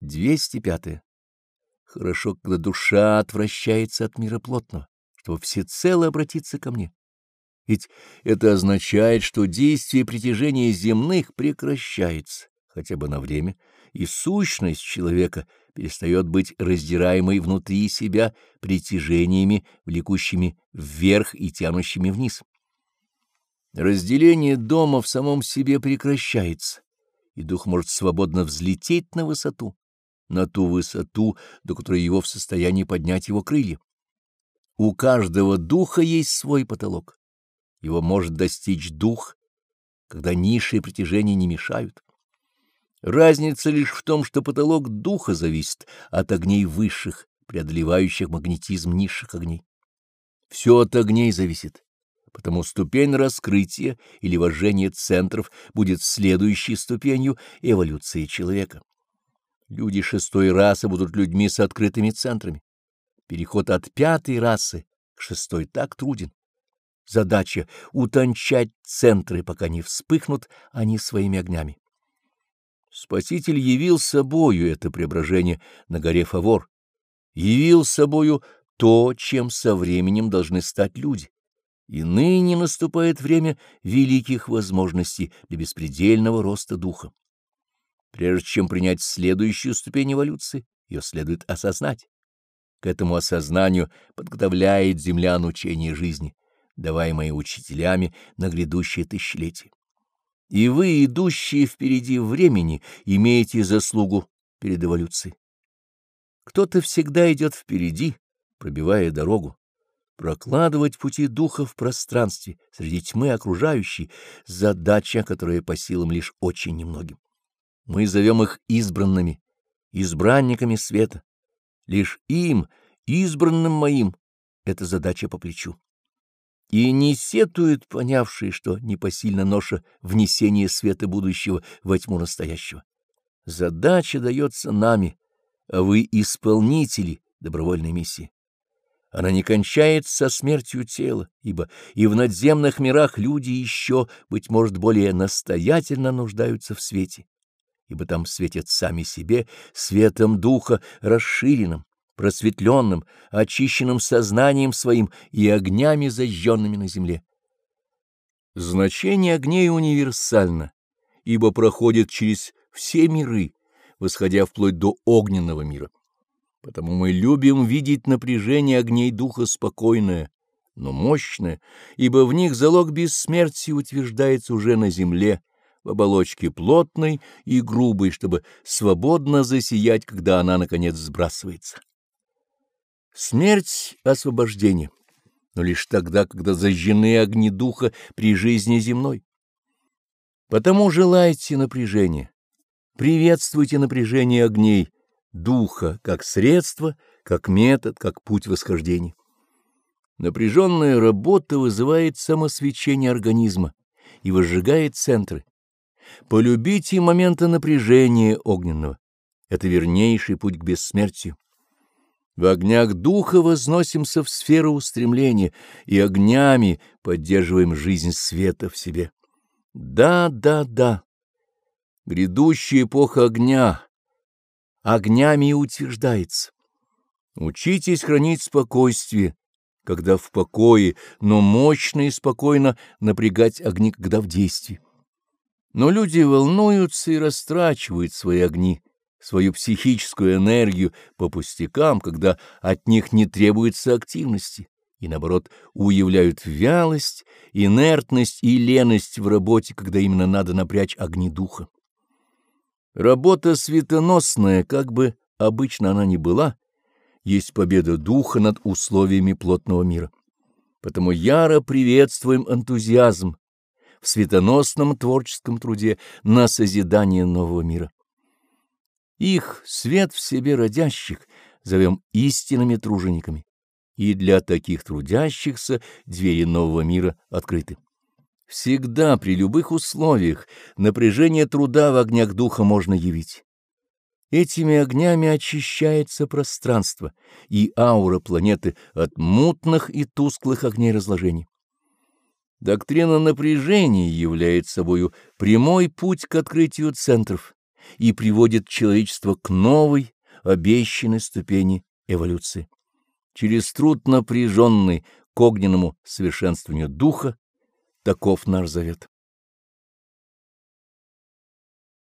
205. Хорошо, когда душа отвращается от мира плотного, чтобы всецело обратиться ко мне. Ведь это означает, что действие притяжения земных прекращается, хотя бы на время, и сущность человека перестает быть раздираемой внутри себя притяжениями, влекущими вверх и тянущими вниз. Разделение дома в самом себе прекращается, и дух может свободно взлететь на высоту на ту высоту, до которой его в состоянии поднять его крылья. У каждого духа есть свой потолок. Его может достичь дух, когда ниши и притяжения не мешают. Разница лишь в том, что потолок духа зависит от огней высших, преодолевающих магнетизм низших огней. Все от огней зависит, потому ступень раскрытия или вожжения центров будет следующей ступенью эволюции человека. Люди шестой расы будут людьми с открытыми центрами. Переход от пятой расы к шестой так труден. Задача — утончать центры, пока не вспыхнут они своими огнями. Спаситель явил собою это преображение на горе Фавор, явил собою то, чем со временем должны стать люди. И ныне наступает время великих возможностей для беспредельного роста духа. Прежде чем принять следующую ступень эволюции, ее следует осознать. К этому осознанию подготовляет землян учение жизни, даваемое учителями на грядущее тысячелетие. И вы, идущие впереди времени, имеете заслугу перед эволюцией. Кто-то всегда идет впереди, пробивая дорогу. Прокладывать пути духа в пространстве, среди тьмы окружающей, задача, которая по силам лишь очень немногим. Мы зовем их избранными, избранниками света. Лишь им, избранным моим, эта задача по плечу. И не сетуют понявшие, что непосильна ноша внесения света будущего во тьму настоящего. Задача дается нами, а вы исполнители добровольной миссии. Она не кончается со смертью тела, ибо и в надземных мирах люди еще, быть может, более настоятельно нуждаются в свете ибо там светят сами себе светом духа расширенным, просветленным, очищенным сознанием своим и огнями, зажженными на земле. Значение огней универсально, ибо проходит через все миры, восходя вплоть до огненного мира. Потому мы любим видеть напряжение огней духа спокойное, но мощное, ибо в них залог бессмертия утверждается уже на земле, в оболочке плотной и грубой, чтобы свободно засиять, когда она, наконец, сбрасывается. Смерть — освобождение, но лишь тогда, когда зажжены огни духа при жизни земной. Потому желайте напряжения, приветствуйте напряжение огней духа как средство, как метод, как путь восхождения. Напряженная работа вызывает самосвечение организма и возжигает центры. Полюбите моменты напряжения огненного. Это вернейший путь к бессмертию. В огнях духа возносимся в сферу устремления и огнями поддерживаем жизнь света в себе. Да, да, да. Грядущая эпоха огня огнями утверждается. Учитесь хранить спокойствие, когда в покое, но мощно и спокойно напрягать огни, когда в действии. Но люди волнуются и растрачивают свои огни, свою психическую энергию по пустякам, когда от них не требуется активности, и, наоборот, уявляют вялость, инертность и леность в работе, когда именно надо напрячь огни духа. Работа светоносная, как бы обычно она ни была, есть победа духа над условиями плотного мира. Потому яро приветствуем энтузиазм, в светоносном творческом труде на созидание нового мира. Их свет в себе родящих зовем истинными тружениками, и для таких трудящихся двери нового мира открыты. Всегда при любых условиях напряжение труда в огнях духа можно явить. Этими огнями очищается пространство и аура планеты от мутных и тусклых огней разложений. Доктрина напряжения является собою прямой путь к открытию центров и приводит человечество к новой, обещанной ступени эволюции. Через труд напряженный к огненному совершенствованию духа, таков наш завет.